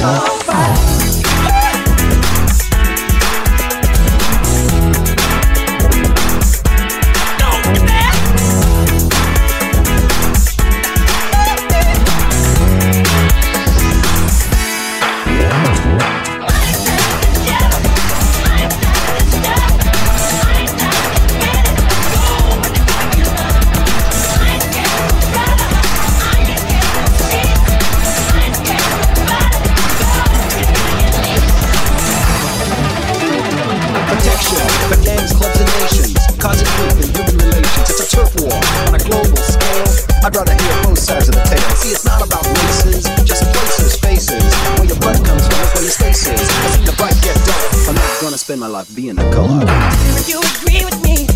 어. destruction for gangs, clubs, and nations, causing grief in human relations. It's a turf war on a global scale. I'd rather hear both sides of the tale. See, it's not about races, just places, faces. Where your blood comes from where your space is. I the bright get dark. I'm not gonna spend my life being a color. Do you agree with me?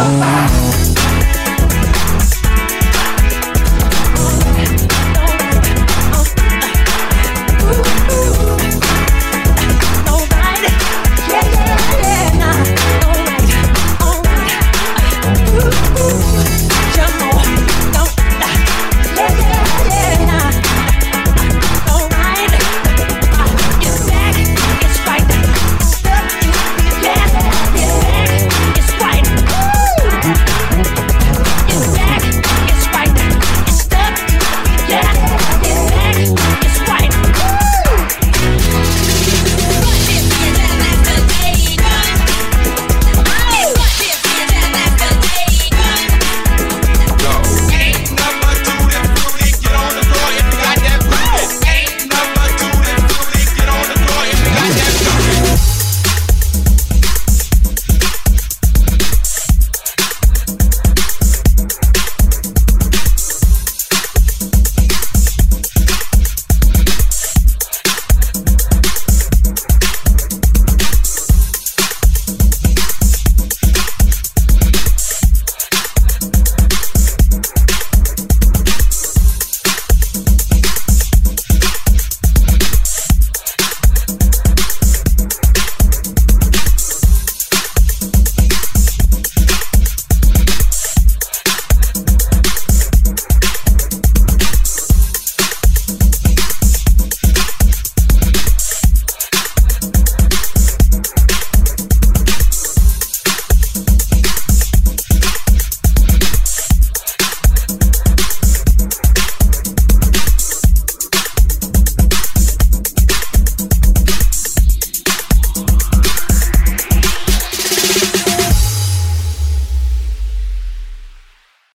Oh.